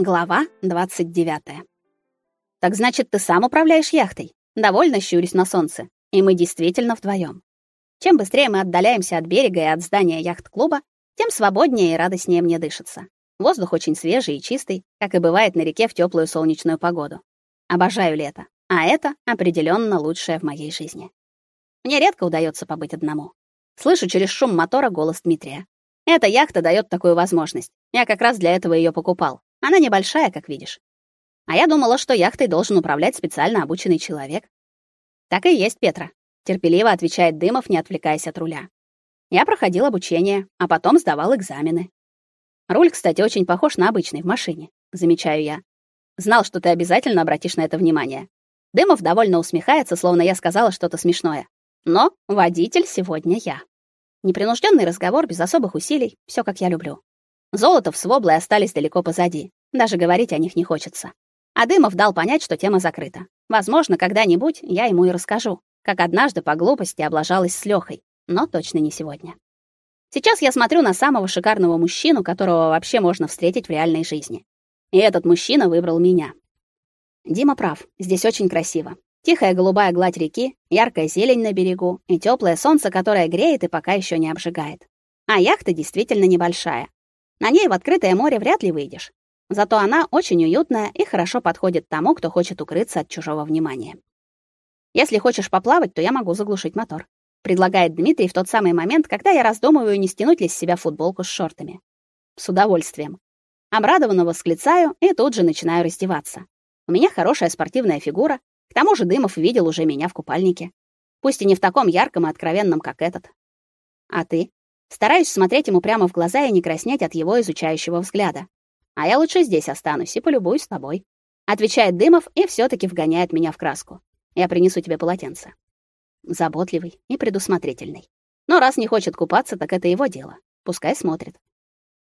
Глава 29. Так значит, ты сам управляешь яхтой? Довольно щурюсь на солнце. И мы действительно вдвоем. Чем быстрее мы отдаляемся от берега и от здания яхт-клуба, тем свободнее и радостнее мне дышится. Воздух очень свежий и чистый, как и бывает на реке в теплую солнечную погоду. Обожаю лето, а это определенно лучшее в моей жизни. Мне редко удается побыть одному. Слышу через шум мотора голос Дмитрия. Эта яхта дает такую возможность. Я как раз для этого ее покупал. Она небольшая, как видишь. А я думала, что яхтой должен управлять специально обученный человек. Так и есть, Петра, терпеливо отвечает Дымов, не отвлекаясь от руля. Я проходил обучение, а потом сдавал экзамены. Руль, кстати, очень похож на обычный в машине, замечаю я. Знал, что ты обязательно обратишь на это внимание. Дымов довольно усмехается, словно я сказала что-то смешное. Но водитель сегодня я. Непринужденный разговор без особых усилий, все как я люблю. Золотов с Воблой остались далеко позади. Даже говорить о них не хочется. А Дымов дал понять, что тема закрыта. Возможно, когда-нибудь я ему и расскажу, как однажды по глупости облажалась с Лёхой, но точно не сегодня. Сейчас я смотрю на самого шикарного мужчину, которого вообще можно встретить в реальной жизни. И этот мужчина выбрал меня. Дима прав. Здесь очень красиво. Тихая голубая гладь реки, яркая зелень на берегу и теплое солнце, которое греет и пока еще не обжигает. А яхта действительно небольшая, на ней в открытое море вряд ли выйдешь. Зато она очень уютная и хорошо подходит тому, кто хочет укрыться от чужого внимания. Если хочешь поплавать, то я могу заглушить мотор, предлагает Дмитрий в тот самый момент, когда я раздумываю, не стянуть ли с себя футболку с шортами. С удовольствием. Обрадованно восклицаю и тут же начинаю раздеваться. У меня хорошая спортивная фигура, к тому же Дымов видел уже меня в купальнике. Пусть и не в таком ярком и откровенном, как этот. А ты? Стараюсь смотреть ему прямо в глаза и не краснеть от его изучающего взгляда. А я лучше здесь останусь и полюбуюсь с тобой, отвечает Дымов и все таки вгоняет меня в краску. Я принесу тебе полотенце. Заботливый и предусмотрительный. Но раз не хочет купаться, так это его дело. Пускай смотрит.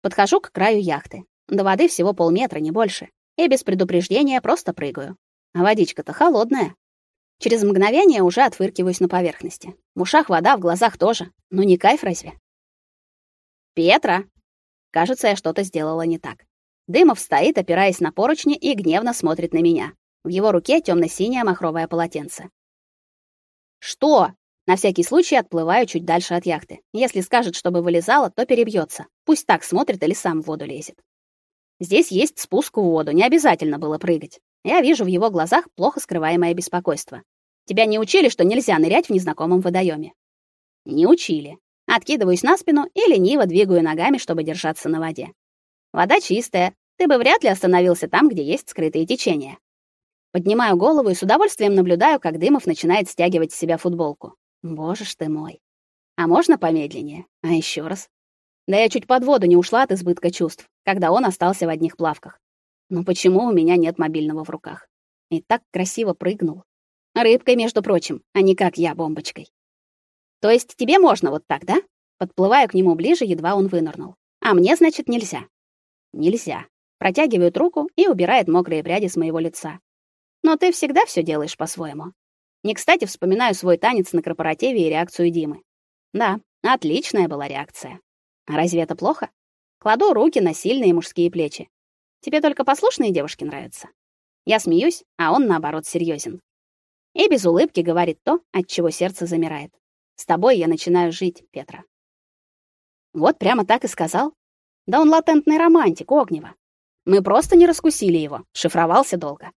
Подхожу к краю яхты. До воды всего полметра, не больше. И без предупреждения просто прыгаю. А водичка-то холодная. Через мгновение уже отфыркиваюсь на поверхности. В ушах вода, в глазах тоже. Ну не кайф разве? Петра. Кажется, я что-то сделала не так. Дымов стоит, опираясь на поручни и гневно смотрит на меня. В его руке темно синее махровое полотенце. Что? На всякий случай отплываю чуть дальше от яхты. Если скажет, чтобы вылезала, то перебьется. Пусть так смотрит или сам в воду лезет. Здесь есть спуск в воду, не обязательно было прыгать. Я вижу в его глазах плохо скрываемое беспокойство. Тебя не учили, что нельзя нырять в незнакомом водоеме? Не учили. Откидываюсь на спину и лениво двигаю ногами, чтобы держаться на воде. Вода чистая. Ты бы вряд ли остановился там, где есть скрытые течения. Поднимаю голову и с удовольствием наблюдаю, как Дымов начинает стягивать с себя футболку. Боже ж ты мой. А можно помедленнее? А еще раз. Да я чуть под воду не ушла от избытка чувств, когда он остался в одних плавках. Но почему у меня нет мобильного в руках? И так красиво прыгнул. Рыбкой, между прочим, а не как я бомбочкой. То есть тебе можно вот так, да? Подплываю к нему ближе, едва он вынырнул. А мне, значит, нельзя. Нельзя. Протягивает руку и убирает мокрые пряди с моего лица. Но ты всегда все делаешь по-своему. Не кстати вспоминаю свой танец на корпоративе и реакцию Димы. Да, отличная была реакция. А разве это плохо? Кладу руки на сильные мужские плечи. Тебе только послушные девушки нравятся. Я смеюсь, а он наоборот серьезен. И без улыбки говорит то, от чего сердце замирает. С тобой я начинаю жить, Петра. Вот прямо так и сказал. Да он латентный романтик, Огнева. Мы просто не раскусили его, шифровался долго.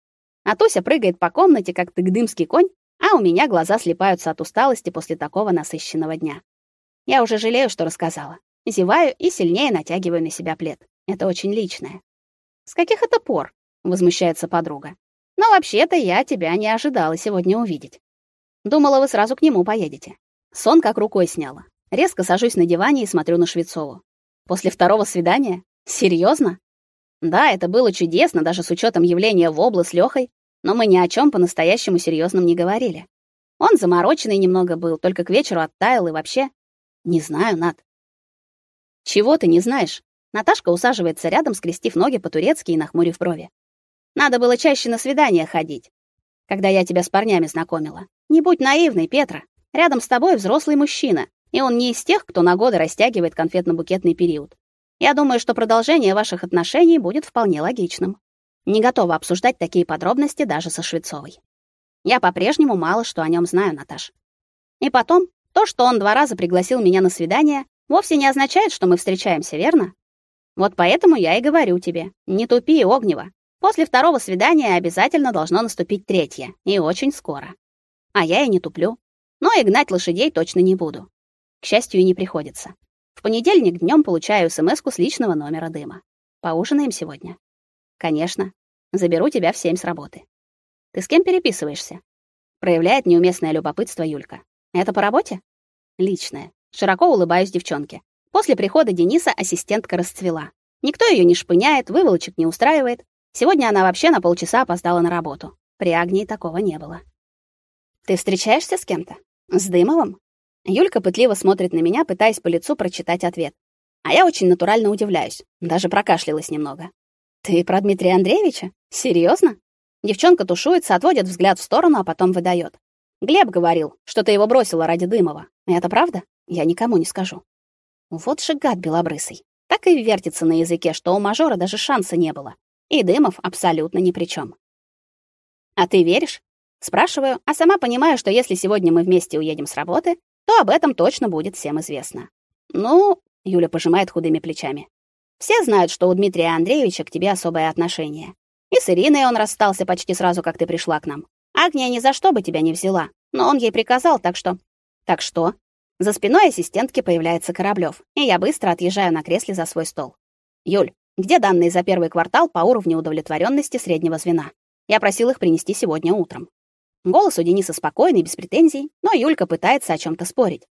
А Туся прыгает по комнате, как тыгдымский конь, а у меня глаза слепаются от усталости после такого насыщенного дня. Я уже жалею, что рассказала. Зеваю и сильнее натягиваю на себя плед. Это очень личное. С каких это пор? возмущается подруга. Но вообще-то я тебя не ожидала сегодня увидеть. Думала, вы сразу к нему поедете. Сон как рукой сняло. Резко сажусь на диване и смотрю на Швецову. После второго свидания? Серьезно? Да, это было чудесно, даже с учетом явления в обла с но мы ни о чем по-настоящему серьезном не говорили. Он замороченный немного был, только к вечеру оттаял и вообще... Не знаю, Над. Чего ты не знаешь? Наташка усаживается рядом, скрестив ноги по-турецки и нахмурив брови. Надо было чаще на свидания ходить, когда я тебя с парнями знакомила. Не будь наивной, Петра. Рядом с тобой взрослый мужчина, и он не из тех, кто на годы растягивает конфетно-букетный период. Я думаю, что продолжение ваших отношений будет вполне логичным. Не готова обсуждать такие подробности даже со Швецовой. Я по-прежнему мало что о нем знаю, Наташ. И потом, то, что он два раза пригласил меня на свидание, вовсе не означает, что мы встречаемся, верно? Вот поэтому я и говорю тебе, не тупи, Огнева. После второго свидания обязательно должно наступить третье, и очень скоро. А я и не туплю. Но и гнать лошадей точно не буду. К счастью, и не приходится. В понедельник днем получаю смску с личного номера Дыма. Поужинаем сегодня? Конечно. Заберу тебя в семь с работы. Ты с кем переписываешься? Проявляет неуместное любопытство Юлька. Это по работе? Личное. Широко улыбаюсь девчонке. После прихода Дениса ассистентка расцвела. Никто ее не шпыняет, выволочек не устраивает. Сегодня она вообще на полчаса опоздала на работу. При Агнии такого не было. Ты встречаешься с кем-то? С Дымовым? Юлька пытливо смотрит на меня, пытаясь по лицу прочитать ответ. А я очень натурально удивляюсь, даже прокашлялась немного. Ты про Дмитрия Андреевича? Серьезно? Девчонка тушуется, отводит взгляд в сторону, а потом выдает: Глеб говорил, что ты его бросила ради Дымова. Это правда? Я никому не скажу. Вот же гад белобрысый. Так и вертится на языке, что у мажора даже шанса не было. И Дымов абсолютно ни при чем. А ты веришь? Спрашиваю, а сама понимаю, что если сегодня мы вместе уедем с работы, то об этом точно будет всем известно. Ну, Юля пожимает худыми плечами. Все знают, что у Дмитрия Андреевича к тебе особое отношение. И с Ириной он расстался почти сразу, как ты пришла к нам. Агния ни за что бы тебя не взяла, но он ей приказал, так что... Так что? За спиной ассистентки появляется Кораблёв, и я быстро отъезжаю на кресле за свой стол. Юль, где данные за первый квартал по уровню удовлетворенности среднего звена? Я просил их принести сегодня утром. Голос у Дениса спокойный, без претензий, но Юлька пытается о чем то спорить.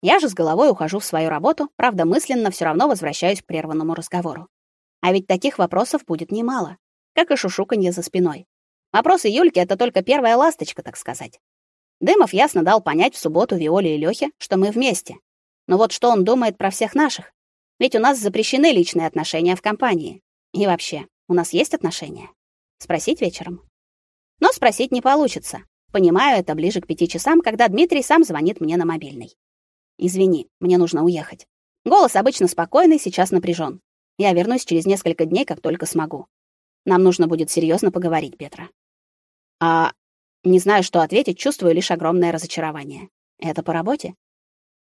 Я же с головой ухожу в свою работу, правда, мысленно все равно возвращаюсь к прерванному разговору. А ведь таких вопросов будет немало, как и шушуканье за спиной. Вопросы Юльки это только первая ласточка, так сказать. Дымов ясно дал понять в субботу Виоле и Лёхе, что мы вместе. Но вот что он думает про всех наших? Ведь у нас запрещены личные отношения в компании. И вообще, у нас есть отношения? Спросить вечером. Но спросить не получится. Понимаю это ближе к пяти часам, когда Дмитрий сам звонит мне на мобильный. Извини, мне нужно уехать. Голос обычно спокойный, сейчас напряжен. Я вернусь через несколько дней, как только смогу. Нам нужно будет серьезно поговорить, Петра. А не знаю, что ответить, чувствую лишь огромное разочарование. Это по работе?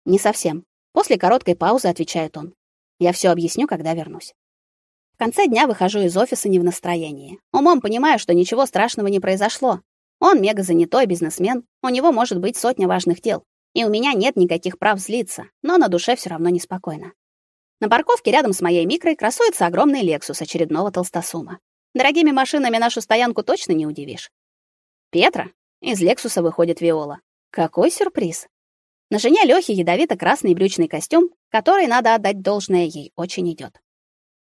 Не совсем. После короткой паузы отвечает он. Я все объясню, когда вернусь. В конце дня выхожу из офиса не в настроении. Умом понимаю, что ничего страшного не произошло. Он мега занятой бизнесмен, у него может быть сотня важных дел, и у меня нет никаких прав злиться, но на душе все равно неспокойно. На парковке рядом с моей микрой красуется огромный Lexus очередного толстосума. Дорогими машинами нашу стоянку точно не удивишь. Петра из Лексуса выходит Виола. Какой сюрприз! На жене Лёхи ядовито-красный брючный костюм, который, надо отдать должное, ей очень идет.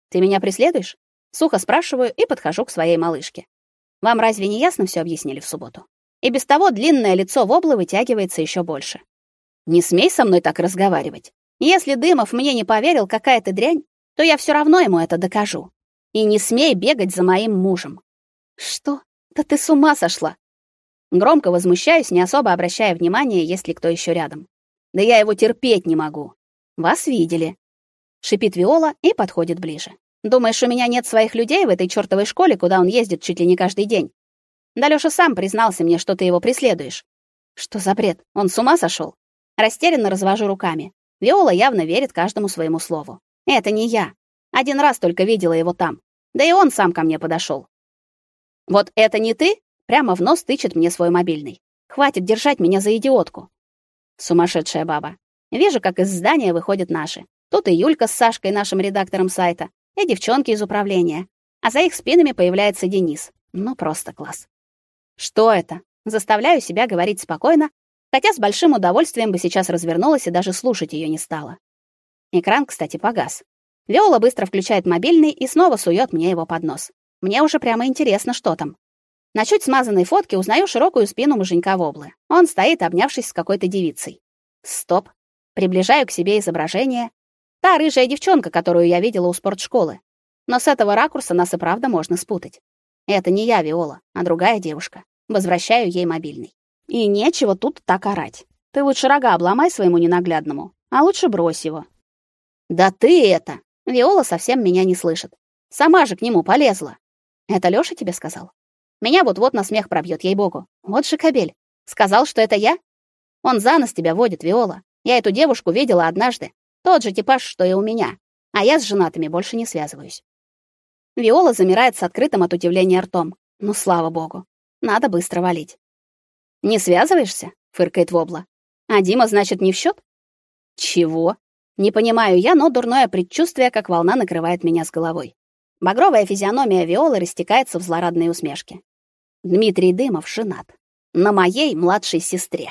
«Ты меня преследуешь?» Сухо спрашиваю и подхожу к своей малышке. Вам разве не ясно все объяснили в субботу? И без того длинное лицо Воблы вытягивается еще больше. Не смей со мной так разговаривать. Если Дымов мне не поверил, какая ты дрянь, то я все равно ему это докажу. И не смей бегать за моим мужем. Что? Да ты с ума сошла. Громко возмущаюсь, не особо обращая внимания, есть ли кто еще рядом. Да я его терпеть не могу. Вас видели. Шипит Виола и подходит ближе. Думаешь, у меня нет своих людей в этой чёртовой школе, куда он ездит чуть ли не каждый день? Да Лёша сам признался мне, что ты его преследуешь. Что за бред? Он с ума сошёл? Растерянно развожу руками. Виола явно верит каждому своему слову. Это не я. Один раз только видела его там. Да и он сам ко мне подошёл. Вот это не ты? Прямо в нос тычет мне свой мобильный. Хватит держать меня за идиотку. Сумасшедшая баба. Вижу, как из здания выходят наши. Тут и Юлька с Сашкой, нашим редактором сайта, и девчонки из управления. А за их спинами появляется Денис. Ну просто класс. Что это? Заставляю себя говорить спокойно, хотя с большим удовольствием бы сейчас развернулась и даже слушать ее не стала. Экран, кстати, погас. Виола быстро включает мобильный и снова сует мне его под нос. Мне уже прямо интересно, что там. На чуть смазанной фотке узнаю широкую спину муженька Воблы. Он стоит, обнявшись с какой-то девицей. Стоп. Приближаю к себе изображение Та рыжая девчонка, которую я видела у спортшколы. Но с этого ракурса нас и правда можно спутать. Это не я, Виола, а другая девушка. Возвращаю ей мобильный. И нечего тут так орать. Ты лучше рога обломай своему ненаглядному, а лучше брось его. Да ты это, Виола совсем меня не слышит. Сама же к нему полезла. Это Лёша тебе сказал? Меня вот-вот на смех пробьет, ей-богу. Вот же кобель. Сказал, что это я? Он за нос тебя водит, Виола. Я эту девушку видела однажды. Тот же типаж, что и у меня. А я с женатыми больше не связываюсь. Виола замирает с открытым от удивления ртом. Ну, слава богу. Надо быстро валить. Не связываешься? фыркает Вобла. А Дима, значит, не в счет? Чего? Не понимаю я, но дурное предчувствие, как волна, накрывает меня с головой. Багровая физиономия Виолы растекается в злорадной усмешке. Дмитрий Дымов женат. На моей младшей сестре.